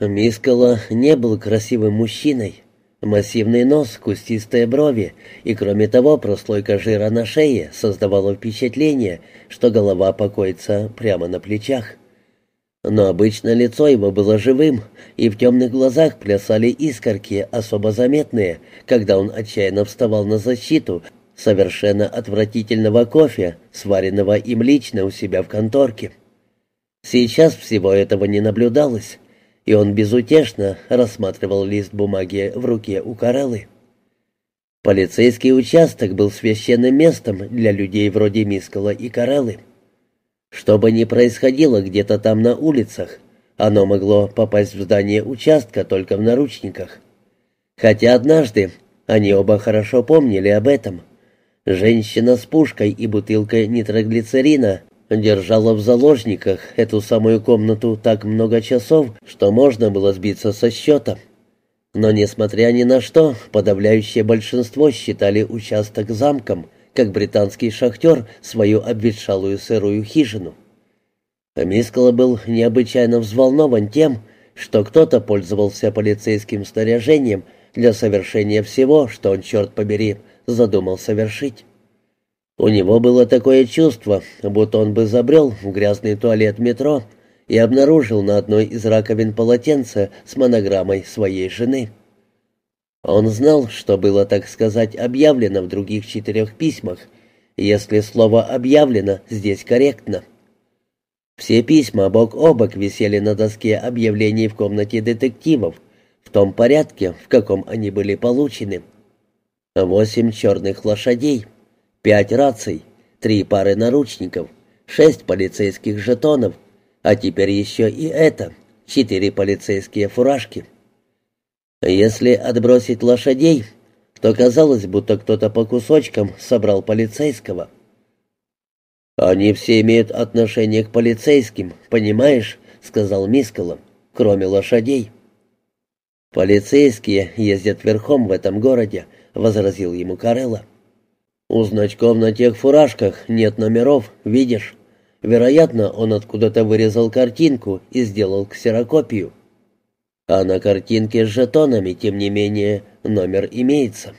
Мискала не был красивым мужчиной. Массивный нос, кустистые брови и, кроме того, прослойка жира на шее создавала впечатление, что голова покоится прямо на плечах. Но обычно лицо его было живым, и в темных глазах плясали искорки, особо заметные, когда он отчаянно вставал на защиту совершенно отвратительного кофе, сваренного им лично у себя в конторке. Сейчас всего этого не наблюдалось и он безутешно рассматривал лист бумаги в руке у Кареллы. Полицейский участок был священным местом для людей вроде Мискала и Кареллы. Что бы ни происходило где-то там на улицах, оно могло попасть в здание участка только в наручниках. Хотя однажды они оба хорошо помнили об этом. Женщина с пушкой и бутылкой нитроглицерина держала в заложниках эту самую комнату так много часов, что можно было сбиться со счета. Но, несмотря ни на что, подавляющее большинство считали участок замком, как британский шахтер свою обветшалую сырую хижину. Мискала был необычайно взволнован тем, что кто-то пользовался полицейским снаряжением для совершения всего, что он, черт побери, задумал совершить. У него было такое чувство, будто он бы забрел в грязный туалет метро и обнаружил на одной из раковин полотенце с монограммой своей жены. Он знал, что было, так сказать, объявлено в других четырех письмах, если слово «объявлено» здесь корректно. Все письма бок о бок висели на доске объявлений в комнате детективов, в том порядке, в каком они были получены. Восемь черных лошадей — пять раций, три пары наручников, шесть полицейских жетонов, а теперь еще и это, четыре полицейские фуражки. Если отбросить лошадей, то казалось, будто кто-то по кусочкам собрал полицейского. «Они все имеют отношение к полицейским, понимаешь?» — сказал Мискала, — «кроме лошадей». «Полицейские ездят верхом в этом городе», — возразил ему Карелла. «У значков на тех фуражках нет номеров, видишь? Вероятно, он откуда-то вырезал картинку и сделал ксерокопию. А на картинке с жетонами, тем не менее, номер имеется».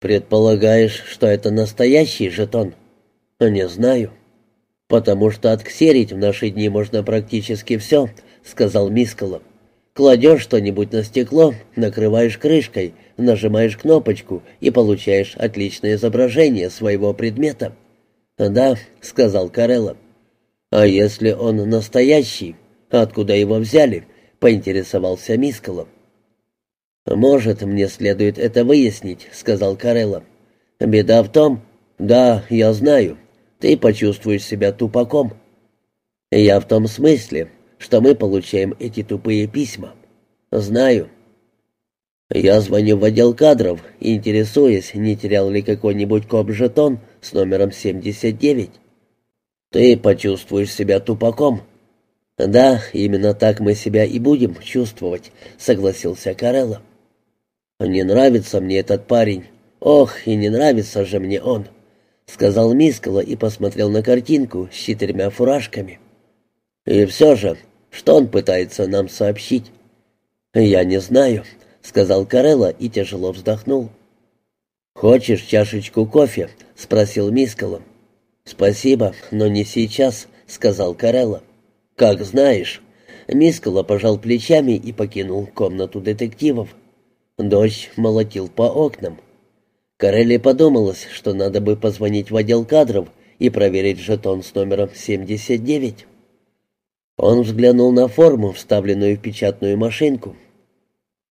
«Предполагаешь, что это настоящий жетон?» «Не знаю». «Потому что отксерить в наши дни можно практически все», — сказал Мискалов. «Кладешь что-нибудь на стекло, накрываешь крышкой, нажимаешь кнопочку и получаешь отличное изображение своего предмета. «Да», — сказал Карелла. «А если он настоящий? Откуда его взяли?» — поинтересовался Мискалов. «Может, мне следует это выяснить», — сказал Карелла. «Беда в том...» «Да, я знаю. Ты почувствуешь себя тупаком». «Я в том смысле, что мы получаем эти тупые письма». «Знаю. Я звоню в отдел кадров, интересуясь, не терял ли какой-нибудь коп-жетон с номером 79. Ты почувствуешь себя тупаком. Да, именно так мы себя и будем чувствовать, согласился Карелла. Не нравится мне этот парень. Ох, и не нравится же мне он, сказал Мискала и посмотрел на картинку с четырьмя фуражками. И все же, что он пытается нам сообщить? Я не знаю, — сказал Карелла и тяжело вздохнул. «Хочешь чашечку кофе?» — спросил Мискало. «Спасибо, но не сейчас», — сказал Карелла. «Как знаешь». Мискало пожал плечами и покинул комнату детективов. Дождь молотил по окнам. Карелли подумалось, что надо бы позвонить в отдел кадров и проверить жетон с номером 79. Он взглянул на форму, вставленную в печатную машинку.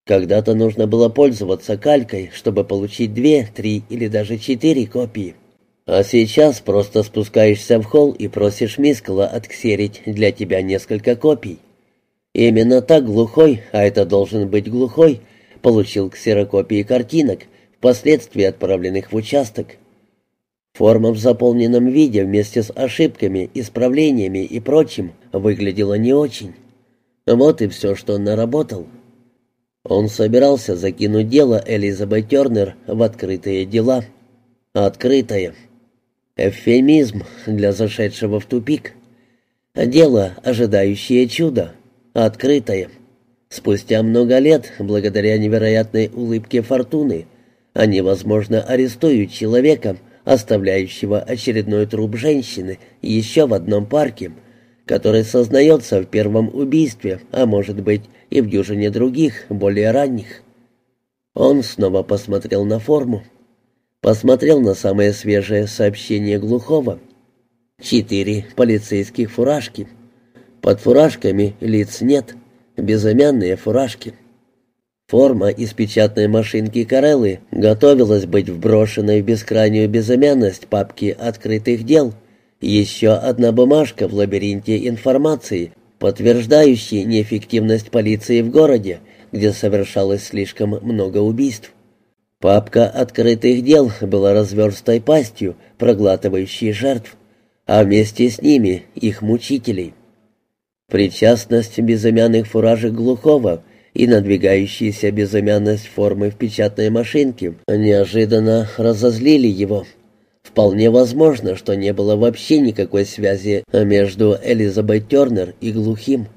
Когда-то нужно было пользоваться калькой, чтобы получить две, три или даже четыре копии. А сейчас просто спускаешься в холл и просишь Мискала отксерить для тебя несколько копий. Именно так глухой, а это должен быть глухой, получил ксерокопии картинок, впоследствии отправленных в участок. Форма в заполненном виде вместе с ошибками, исправлениями и прочим выглядела не очень. Вот и все, что он наработал. Он собирался закинуть дело Элизабет Тернер в открытые дела. Открытое. Эвфемизм для зашедшего в тупик. Дело, ожидающее чуда. Открытое. Спустя много лет, благодаря невероятной улыбке фортуны, они, возможно, арестуют человека, оставляющего очередной труп женщины еще в одном парке, который сознается в первом убийстве, а может быть и в дюжине других, более ранних. Он снова посмотрел на форму. Посмотрел на самое свежее сообщение Глухого. Четыре полицейских фуражки. Под фуражками лиц нет безымянные фуражки. Форма из печатной машинки Кареллы готовилась быть вброшенной в бескрайнюю безымянность папки открытых дел. Еще одна бумажка в лабиринте информации, подтверждающей неэффективность полиции в городе, где совершалось слишком много убийств. Папка открытых дел была разверстой пастью, проглатывающей жертв, а вместе с ними их мучителей. Причастность безымянных фуражек Глухого и надвигающаяся безымянность формы в печатной машинке неожиданно разозлили его. Вполне возможно, что не было вообще никакой связи между Элизабет Тернер и Глухим.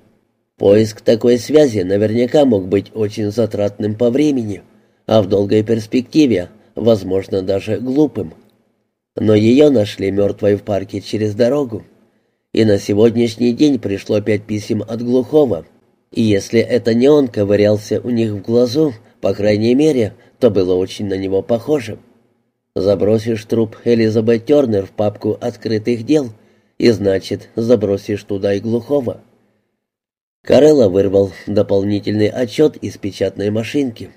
Поиск такой связи наверняка мог быть очень затратным по времени, а в долгой перспективе, возможно, даже глупым. Но ее нашли мертвой в парке через дорогу. И на сегодняшний день пришло пять писем от глухого. И если это не он ковырялся у них в глазу, по крайней мере, то было очень на него похоже. Забросишь труп Элизабет Тернер в папку открытых дел, и значит, забросишь туда и глухого. Карелла вырвал дополнительный отчет из печатной машинки.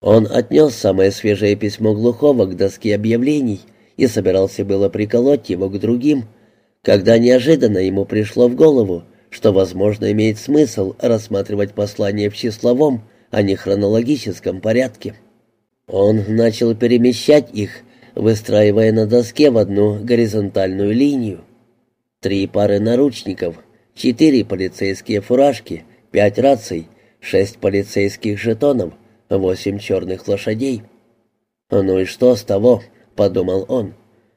Он отнес самое свежее письмо глухого к доске объявлений и собирался было приколоть его к другим, когда неожиданно ему пришло в голову, что, возможно, имеет смысл рассматривать послание в числовом, а не хронологическом порядке. Он начал перемещать их, выстраивая на доске в одну горизонтальную линию. Три пары наручников, четыре полицейские фуражки, пять раций, шесть полицейских жетонов, восемь черных лошадей. «Ну и что с того?» — подумал он.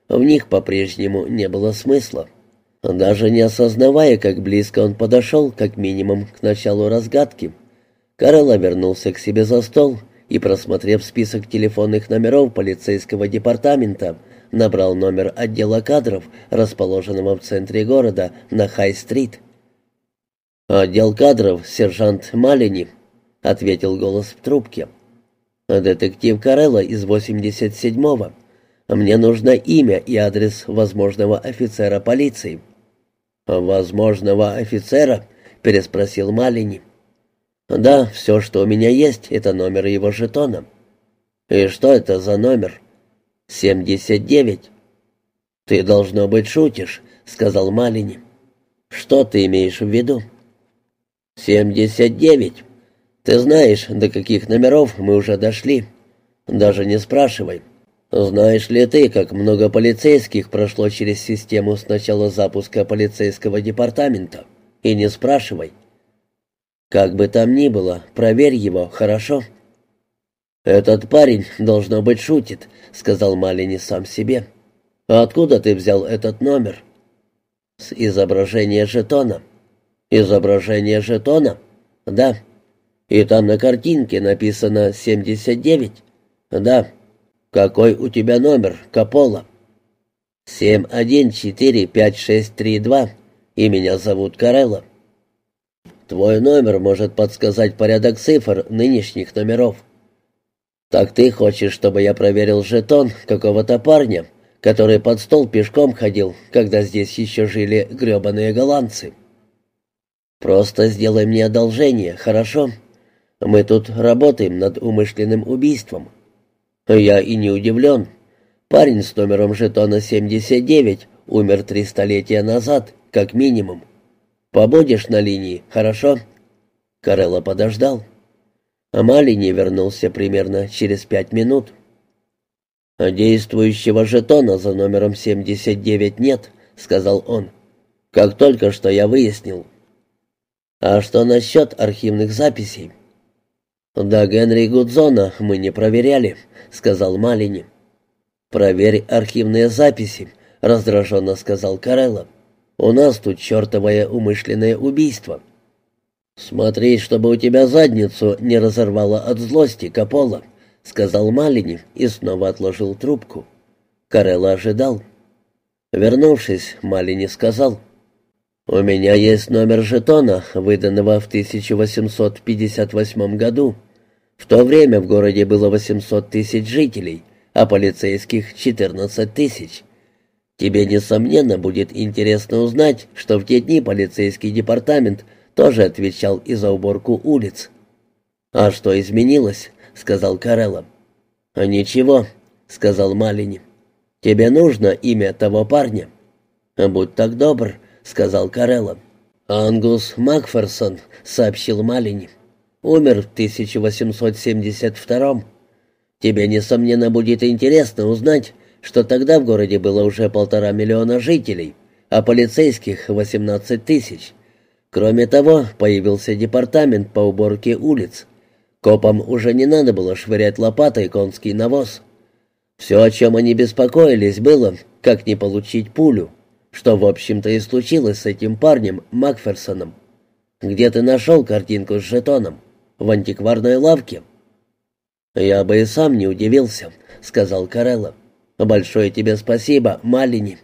В них по-прежнему не было смысла. Даже не осознавая, как близко он подошел, как минимум, к началу разгадки, Карелла вернулся к себе за стол и, просмотрев список телефонных номеров полицейского департамента, набрал номер отдела кадров, расположенного в центре города, на Хай-стрит. «Отдел кадров, сержант Малини», — ответил голос в трубке. «Детектив Карелла из 87-го. Мне нужно имя и адрес возможного офицера полиции». «Возможного офицера?» — переспросил Малини. «Да, все, что у меня есть, это номер его жетона». «И что это за номер?» «Семьдесят девять». «Ты, должно быть, шутишь», — сказал Малини. «Что ты имеешь в виду?» «Семьдесят девять. Ты знаешь, до каких номеров мы уже дошли. Даже не спрашивай. «Знаешь ли ты, как много полицейских прошло через систему с начала запуска полицейского департамента? И не спрашивай». «Как бы там ни было, проверь его, хорошо?» «Этот парень, должно быть, шутит», — сказал Малини сам себе. «А откуда ты взял этот номер?» «С изображения жетона». «Изображение жетона?» «Да». «И там на картинке написано «79»?» «Да». «Какой у тебя номер, Капола?» «Семь один четыре пять шесть три два, и меня зовут Карелла». «Твой номер может подсказать порядок цифр нынешних номеров». «Так ты хочешь, чтобы я проверил жетон какого-то парня, который под стол пешком ходил, когда здесь еще жили гребаные голландцы?» «Просто сделай мне одолжение, хорошо? Мы тут работаем над умышленным убийством». Я и не удивлен. Парень с номером жетона 79 умер три столетия назад, как минимум. Побудешь на линии, хорошо?» Карелла подождал. А Малини вернулся примерно через пять минут. «Действующего жетона за номером 79 нет», — сказал он. «Как только что я выяснил». «А что насчет архивных записей?» «Да Генри Гудзона мы не проверяли», — сказал Малини. «Проверь архивные записи», — раздраженно сказал Карелло. «У нас тут чертовое умышленное убийство». «Смотри, чтобы у тебя задницу не разорвало от злости, Капола», — сказал Малини и снова отложил трубку. Карелла ожидал. Вернувшись, Малини сказал, «У меня есть номер жетона, выданного в 1858 году. В то время в городе было 800 тысяч жителей, а полицейских — 14 тысяч. Тебе, несомненно, будет интересно узнать, что в те дни полицейский департамент тоже отвечал и за уборку улиц». «А что изменилось?» — сказал Карелла. «А ничего», — сказал Малини. «Тебе нужно имя того парня?» «Будь так добр», — сказал Карелла. «Ангус Макферсон», — сообщил Малини. «Умер в 1872-м. Тебе, несомненно, будет интересно узнать, что тогда в городе было уже полтора миллиона жителей, а полицейских — 18 тысяч. Кроме того, появился департамент по уборке улиц. Копам уже не надо было швырять лопатой конский навоз. Все, о чем они беспокоились, было, как не получить пулю, что, в общем-то, и случилось с этим парнем Макферсоном. Где ты нашел картинку с жетоном? В антикварной лавке? «Я бы и сам не удивился», — сказал Карелла. «Большое тебе спасибо, Малини».